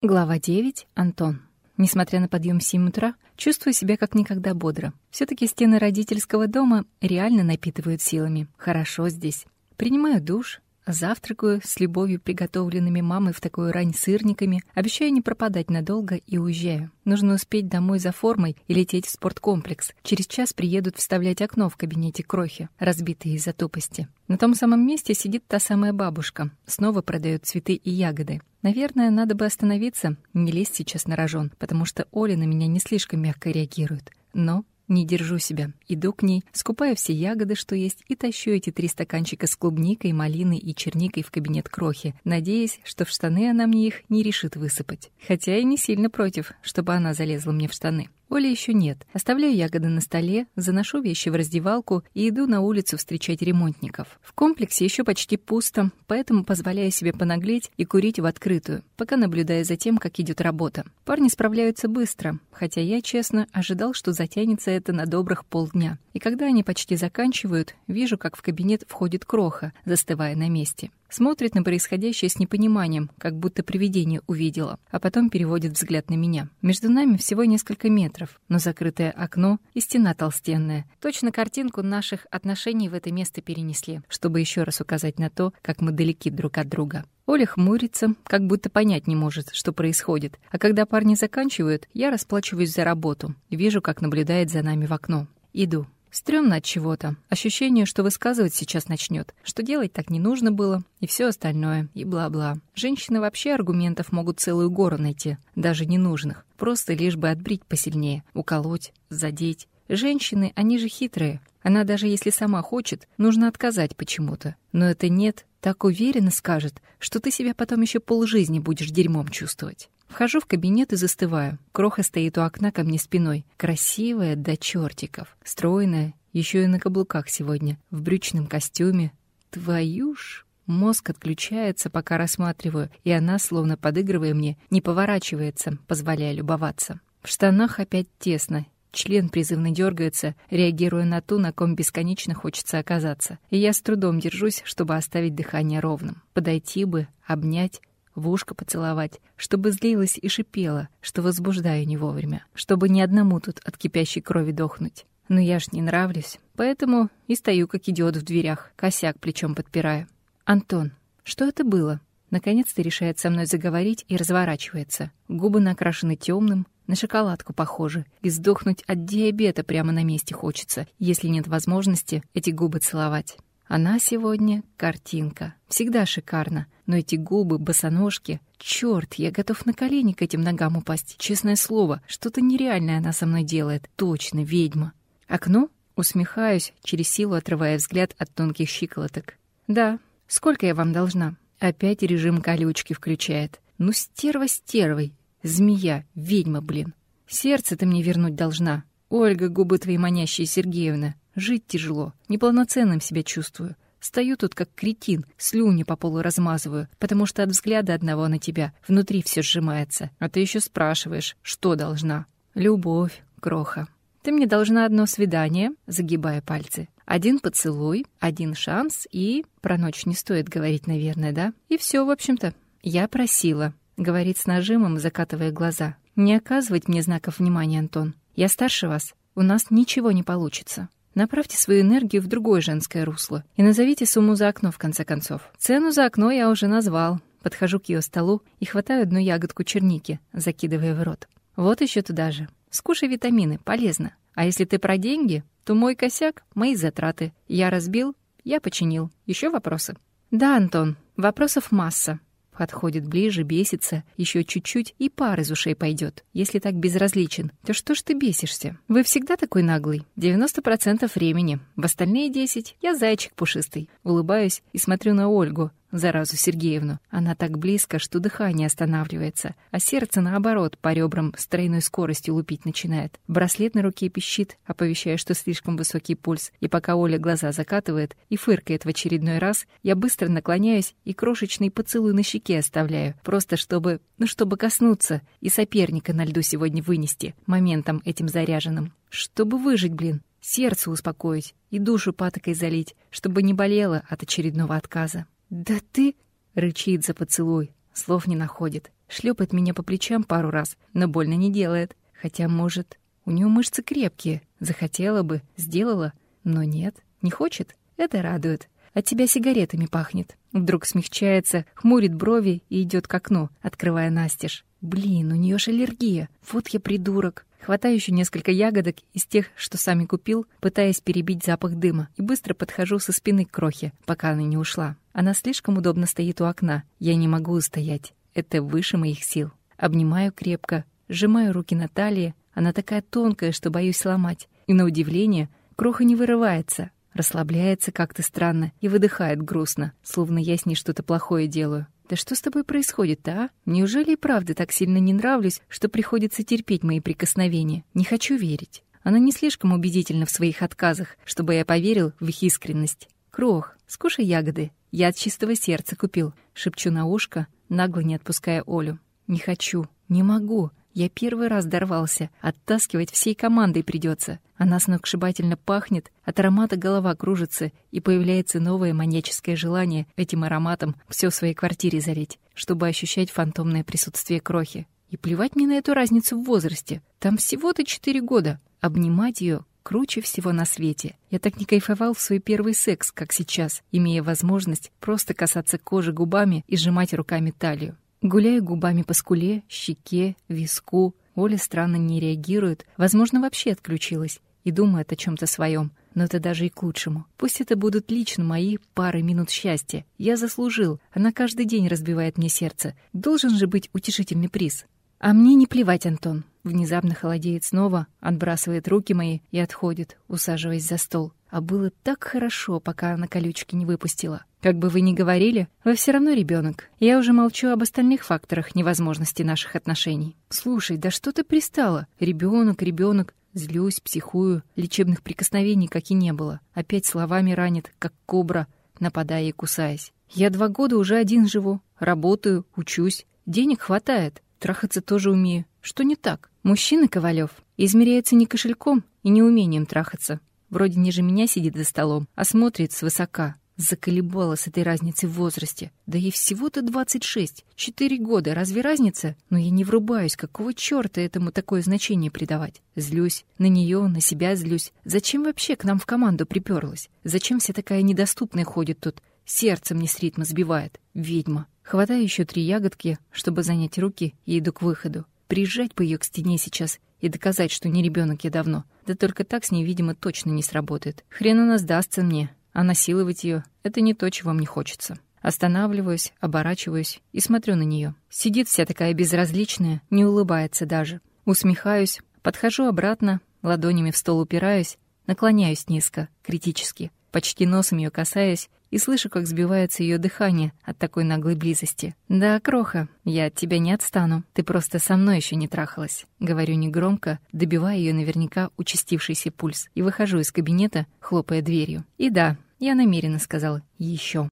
Глава 9. Антон. Несмотря на подъем в 7 утра, чувствую себя как никогда бодро. все таки стены родительского дома реально напитывают силами. Хорошо здесь. Принимаю душ, Завтракаю с любовью приготовленными мамой в такую рань сырниками, обещаю не пропадать надолго и уезжаю. Нужно успеть домой за формой и лететь в спорткомплекс. Через час приедут вставлять окно в кабинете крохи, разбитые из-за тупости. На том самом месте сидит та самая бабушка. Снова продает цветы и ягоды. Наверное, надо бы остановиться, не лезть сейчас на рожон, потому что Оля на меня не слишком мягко реагирует. Но не держу себя. Иду к ней, скупаю все ягоды, что есть, и тащу эти три стаканчика с клубникой, малиной и черникой в кабинет крохи, надеясь, что в штаны она мне их не решит высыпать. Хотя и не сильно против, чтобы она залезла мне в штаны. Оли еще нет. Оставляю ягоды на столе, заношу вещи в раздевалку и иду на улицу встречать ремонтников. В комплексе еще почти пусто, поэтому позволяю себе понаглеть и курить в открытую, пока наблюдаю за тем, как идет работа. Парни справляются быстро, хотя я, честно, ожидал, что затянется это на добрых полдня. И когда они почти заканчивают, вижу, как в кабинет входит Кроха, застывая на месте. Смотрит на происходящее с непониманием, как будто привидение увидела, а потом переводит взгляд на меня. Между нами всего несколько метров, но закрытое окно и стена толстенная. Точно картинку наших отношений в это место перенесли, чтобы еще раз указать на то, как мы далеки друг от друга. Оля хмурится, как будто понять не может, что происходит. А когда парни заканчивают, я расплачиваюсь за работу. Вижу, как наблюдает за нами в окно. Иду. Стрёмно от чего-то. Ощущение, что высказывать сейчас начнет, что делать так не нужно было, и все остальное, и бла-бла. Женщины вообще аргументов могут целую гору найти, даже ненужных. Просто лишь бы отбрить посильнее, уколоть, задеть. Женщины, они же хитрые. Она даже если сама хочет, нужно отказать почему-то. Но это нет, так уверенно скажет, что ты себя потом еще полжизни будешь дерьмом чувствовать. Вхожу в кабинет и застываю. Кроха стоит у окна ко мне спиной. Красивая до чертиков. Стройная, еще и на каблуках сегодня. В брючном костюме. Твою ж... Мозг отключается, пока рассматриваю, и она, словно подыгрывая мне, не поворачивается, позволяя любоваться. В штанах опять тесно. Член призывно дергается, реагируя на ту, на ком бесконечно хочется оказаться. И я с трудом держусь, чтобы оставить дыхание ровным. Подойти бы, обнять, в ушко поцеловать, чтобы злилась и шипела, что возбуждаю не вовремя, чтобы ни одному тут от кипящей крови дохнуть. Но я ж не нравлюсь, поэтому и стою как идиот в дверях, косяк плечом подпирая. «Антон, что это было?» Наконец-то решает со мной заговорить и разворачивается. Губы накрашены темным, на шоколадку похожи. И сдохнуть от диабета прямо на месте хочется, если нет возможности эти губы целовать. Она сегодня картинка. Всегда шикарно. Но эти губы, босоножки... Чёрт, я готов на колени к этим ногам упасть. Честное слово, что-то нереальное она со мной делает. Точно, ведьма. Окно? Усмехаюсь, через силу отрывая взгляд от тонких щиколоток. Да. Сколько я вам должна? Опять режим колючки включает. Ну, стерва стервой. Змея, ведьма, блин. Сердце ты мне вернуть должна. Ольга, губы твои манящие, Сергеевна. Жить тяжело, неполноценным себя чувствую. Стою тут как кретин, слюни по полу размазываю, потому что от взгляда одного на тебя внутри все сжимается. А ты еще спрашиваешь, что должна? Любовь, кроха. Ты мне должна одно свидание, загибая пальцы. Один поцелуй, один шанс и... Про ночь не стоит говорить, наверное, да? И все, в общем-то. Я просила. Говорит с нажимом, закатывая глаза. Не оказывать мне знаков внимания, Антон. Я старше вас. У нас ничего не получится. Направьте свою энергию в другое женское русло и назовите сумму за окно, в конце концов. Цену за окно я уже назвал. Подхожу к ее столу и хватаю одну ягодку черники, закидывая в рот. Вот еще туда же. Скушай витамины, полезно. А если ты про деньги, то мой косяк — мои затраты. Я разбил, я починил. Еще вопросы? Да, Антон, вопросов масса. Подходит ближе, бесится, еще чуть-чуть, и пар из ушей пойдет. Если так безразличен, то что ж ты бесишься? Вы всегда такой наглый. 90% времени. В остальные 10 я зайчик пушистый. Улыбаюсь и смотрю на Ольгу, заразу Сергеевну. Она так близко, что дыхание останавливается, а сердце, наоборот, по ребрам с тройной скоростью лупить начинает. Браслет на руке пищит, оповещая, что слишком высокий пульс, и пока Оля глаза закатывает и фыркает в очередной раз, я быстро наклоняюсь и крошечный поцелуй на щеке оставляю, просто чтобы, ну, чтобы коснуться и соперника на льду сегодня вынести, моментом этим заряженным. Чтобы выжить, блин, сердце успокоить и душу патокой залить, чтобы не болело от очередного отказа. «Да ты...» — рычит за поцелуй, слов не находит. шлепает меня по плечам пару раз, но больно не делает. Хотя, может, у нее мышцы крепкие, захотела бы, сделала, но нет, не хочет. Это радует. От тебя сигаретами пахнет. Вдруг смягчается, хмурит брови и идет к окну, открывая настежь. Блин, у нее ж аллергия. Вот я придурок. Хватаю еще несколько ягодок из тех, что сами купил, пытаясь перебить запах дыма, и быстро подхожу со спины к крохе, пока она не ушла. Она слишком удобно стоит у окна. Я не могу устоять. Это выше моих сил. Обнимаю крепко, сжимаю руки на талии. Она такая тонкая, что боюсь сломать. И на удивление, кроха не вырывается, расслабляется как-то странно и выдыхает грустно, словно я с ней что-то плохое делаю. «Да что с тобой происходит а? Неужели и правда так сильно не нравлюсь, что приходится терпеть мои прикосновения? Не хочу верить». Она не слишком убедительна в своих отказах, чтобы я поверил в их искренность. «Крох, скушай ягоды. Я от чистого сердца купил», — шепчу на ушко, нагло не отпуская Олю. «Не хочу, не могу. Я первый раз дорвался. Оттаскивать всей командой придется. Она сногсшибательно пахнет, от аромата голова кружится, и появляется новое маньяческое желание этим ароматом все в своей квартире залить, чтобы ощущать фантомное присутствие крохи. И плевать мне на эту разницу в возрасте. Там всего-то четыре года. Обнимать ее круче всего на свете. Я так не кайфовал в свой первый секс, как сейчас, имея возможность просто касаться кожи губами и сжимать руками талию. Гуляю губами по скуле, щеке, виску. Оля странно не реагирует, возможно, вообще отключилась и думает о чем то своем. Но это даже и к лучшему. Пусть это будут лично мои пары минут счастья. Я заслужил. Она каждый день разбивает мне сердце. Должен же быть утешительный приз. А мне не плевать, Антон. Внезапно холодеет снова, отбрасывает руки мои и отходит, усаживаясь за стол. А было так хорошо, пока она колючки не выпустила. Как бы вы ни говорили, вы все равно ребенок. Я уже молчу об остальных факторах невозможности наших отношений. Слушай, да что ты пристала? Ребенок, ребенок. Злюсь, психую, лечебных прикосновений как и не было. Опять словами ранит, как кобра, нападая и кусаясь. Я два года уже один живу, работаю, учусь. Денег хватает, трахаться тоже умею. Что не так? Мужчина Ковалев измеряется не кошельком и не умением трахаться. Вроде ниже меня сидит за столом, а смотрит свысока. Заколебала с этой разницей в возрасте. Да ей всего-то 26. Четыре года. Разве разница? Но я не врубаюсь. Какого черта этому такое значение придавать? Злюсь. На нее, на себя злюсь. Зачем вообще к нам в команду приперлась? Зачем вся такая недоступная ходит тут? Сердце мне с ритма сбивает. Ведьма. Хватаю еще три ягодки, чтобы занять руки, и иду к выходу. Приезжать по ее к стене сейчас и доказать, что не ребенок я давно. Да только так с ней, видимо, точно не сработает. Хрен она сдастся мне, а насиловать ее — это не то, чего мне хочется. Останавливаюсь, оборачиваюсь и смотрю на нее. Сидит вся такая безразличная, не улыбается даже. Усмехаюсь, подхожу обратно, ладонями в стол упираюсь, наклоняюсь низко, критически, почти носом ее касаясь и слышу, как сбивается ее дыхание от такой наглой близости. «Да, Кроха, я от тебя не отстану. Ты просто со мной еще не трахалась». Говорю негромко, добивая ее наверняка участившийся пульс, и выхожу из кабинета, хлопая дверью. И да, я намеренно сказала «еще».